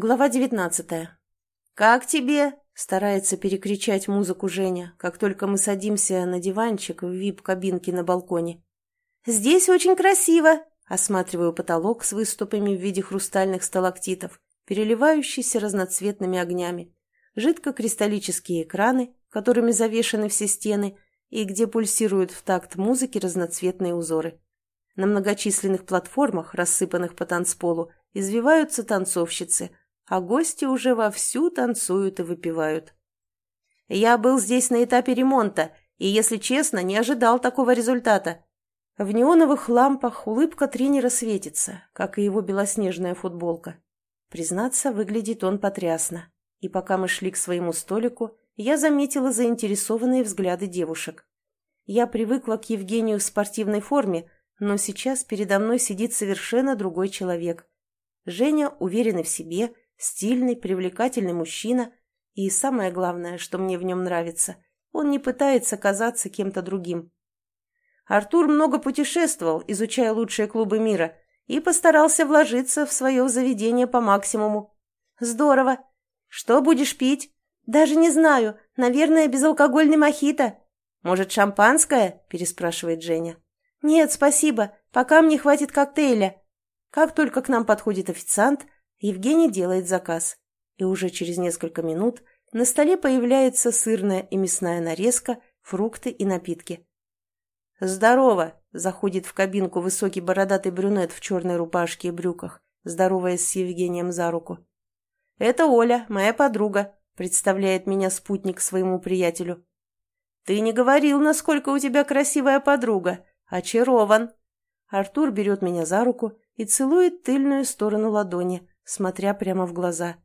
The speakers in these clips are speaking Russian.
Глава девятнадцатая. «Как тебе?» – старается перекричать музыку Женя, как только мы садимся на диванчик в вип-кабинке на балконе. «Здесь очень красиво!» – осматриваю потолок с выступами в виде хрустальных сталактитов, переливающийся разноцветными огнями, жидкокристаллические экраны, которыми завешаны все стены, и где пульсируют в такт музыки разноцветные узоры. На многочисленных платформах, рассыпанных по танцполу, извиваются танцовщицы – а гости уже вовсю танцуют и выпивают. Я был здесь на этапе ремонта и, если честно, не ожидал такого результата. В неоновых лампах улыбка тренера светится, как и его белоснежная футболка. Признаться, выглядит он потрясно. И пока мы шли к своему столику, я заметила заинтересованные взгляды девушек. Я привыкла к Евгению в спортивной форме, но сейчас передо мной сидит совершенно другой человек. Женя уверенный в себе, Стильный, привлекательный мужчина. И самое главное, что мне в нем нравится, он не пытается казаться кем-то другим. Артур много путешествовал, изучая лучшие клубы мира, и постарался вложиться в свое заведение по максимуму. Здорово. Что будешь пить? Даже не знаю. Наверное, безалкогольный мохито. Может, шампанское? Переспрашивает Женя. Нет, спасибо. Пока мне хватит коктейля. Как только к нам подходит официант, Евгений делает заказ, и уже через несколько минут на столе появляется сырная и мясная нарезка, фрукты и напитки. «Здорово!» – заходит в кабинку высокий бородатый брюнет в черной рубашке и брюках, здороваясь с Евгением за руку. «Это Оля, моя подруга», – представляет меня спутник своему приятелю. «Ты не говорил, насколько у тебя красивая подруга. Очарован!» Артур берет меня за руку и целует тыльную сторону ладони, смотря прямо в глаза.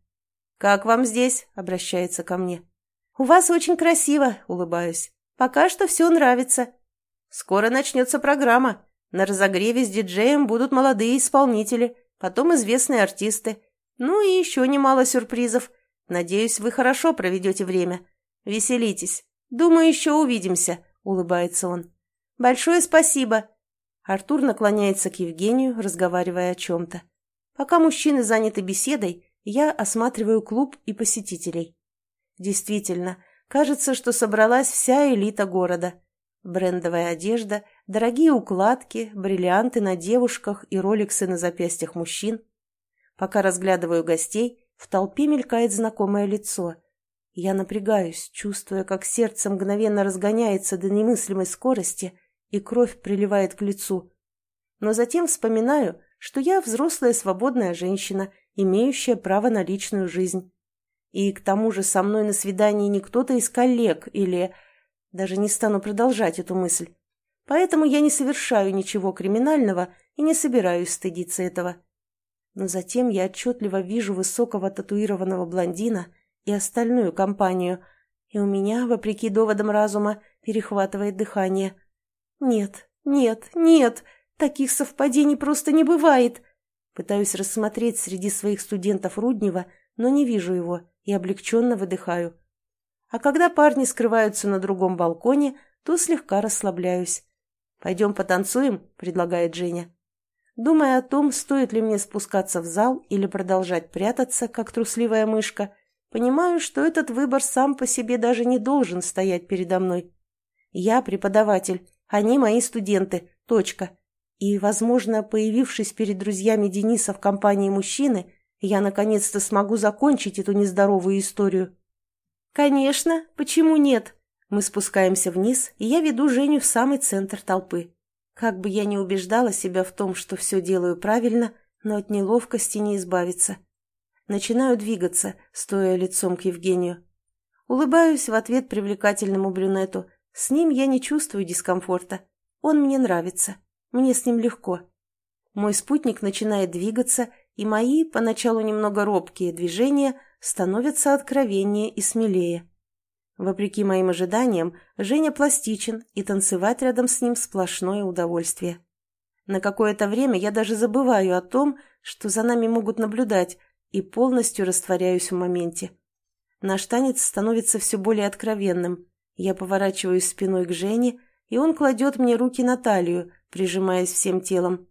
«Как вам здесь?» — обращается ко мне. «У вас очень красиво», — улыбаюсь. «Пока что все нравится». «Скоро начнется программа. На разогреве с диджеем будут молодые исполнители, потом известные артисты. Ну и еще немало сюрпризов. Надеюсь, вы хорошо проведете время. Веселитесь. Думаю, еще увидимся», — улыбается он. «Большое спасибо». Артур наклоняется к Евгению, разговаривая о чем-то. Пока мужчины заняты беседой, я осматриваю клуб и посетителей. Действительно, кажется, что собралась вся элита города. Брендовая одежда, дорогие укладки, бриллианты на девушках и роликсы на запястьях мужчин. Пока разглядываю гостей, в толпе мелькает знакомое лицо. Я напрягаюсь, чувствуя, как сердце мгновенно разгоняется до немыслимой скорости, и кровь приливает к лицу. Но затем вспоминаю, что я взрослая свободная женщина, имеющая право на личную жизнь. И к тому же со мной на свидании не кто-то из коллег или... Даже не стану продолжать эту мысль. Поэтому я не совершаю ничего криминального и не собираюсь стыдиться этого. Но затем я отчетливо вижу высокого татуированного блондина и остальную компанию, и у меня, вопреки доводам разума, перехватывает дыхание. «Нет, нет, нет!» Таких совпадений просто не бывает. Пытаюсь рассмотреть среди своих студентов Руднева, но не вижу его и облегченно выдыхаю. А когда парни скрываются на другом балконе, то слегка расслабляюсь. «Пойдем потанцуем?» – предлагает Женя. Думая о том, стоит ли мне спускаться в зал или продолжать прятаться, как трусливая мышка, понимаю, что этот выбор сам по себе даже не должен стоять передо мной. Я преподаватель, они мои студенты, точка. И, возможно, появившись перед друзьями Дениса в компании мужчины, я наконец-то смогу закончить эту нездоровую историю. «Конечно, почему нет?» Мы спускаемся вниз, и я веду Женю в самый центр толпы. Как бы я ни убеждала себя в том, что все делаю правильно, но от неловкости не избавиться. Начинаю двигаться, стоя лицом к Евгению. Улыбаюсь в ответ привлекательному брюнету. С ним я не чувствую дискомфорта. Он мне нравится. Мне с ним легко. Мой спутник начинает двигаться, и мои, поначалу немного робкие движения, становятся откровеннее и смелее. Вопреки моим ожиданиям, Женя пластичен, и танцевать рядом с ним сплошное удовольствие. На какое-то время я даже забываю о том, что за нами могут наблюдать, и полностью растворяюсь в моменте. Наш танец становится все более откровенным. Я поворачиваюсь спиной к Жене, и он кладет мне руки на талию, прижимаясь всем телом.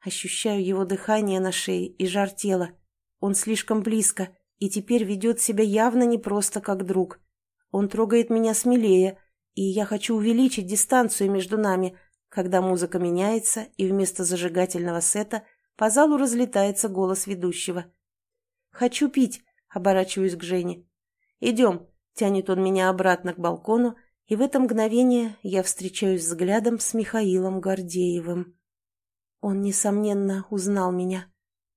Ощущаю его дыхание на шее и жар тела. Он слишком близко и теперь ведет себя явно не просто как друг. Он трогает меня смелее, и я хочу увеличить дистанцию между нами, когда музыка меняется, и вместо зажигательного сета по залу разлетается голос ведущего. «Хочу пить», — оборачиваюсь к Жене. «Идем», — тянет он меня обратно к балкону, и в это мгновение я встречаюсь взглядом с Михаилом Гордеевым. Он, несомненно, узнал меня.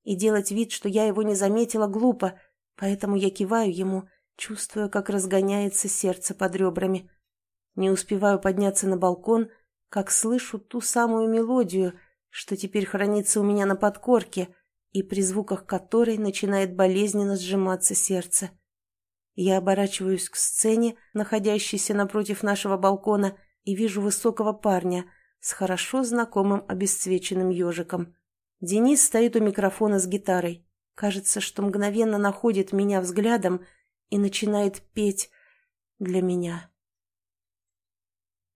И делать вид, что я его не заметила, глупо, поэтому я киваю ему, чувствуя, как разгоняется сердце под ребрами. Не успеваю подняться на балкон, как слышу ту самую мелодию, что теперь хранится у меня на подкорке, и при звуках которой начинает болезненно сжиматься сердце. Я оборачиваюсь к сцене, находящейся напротив нашего балкона, и вижу высокого парня с хорошо знакомым обесцвеченным ежиком. Денис стоит у микрофона с гитарой. Кажется, что мгновенно находит меня взглядом и начинает петь для меня.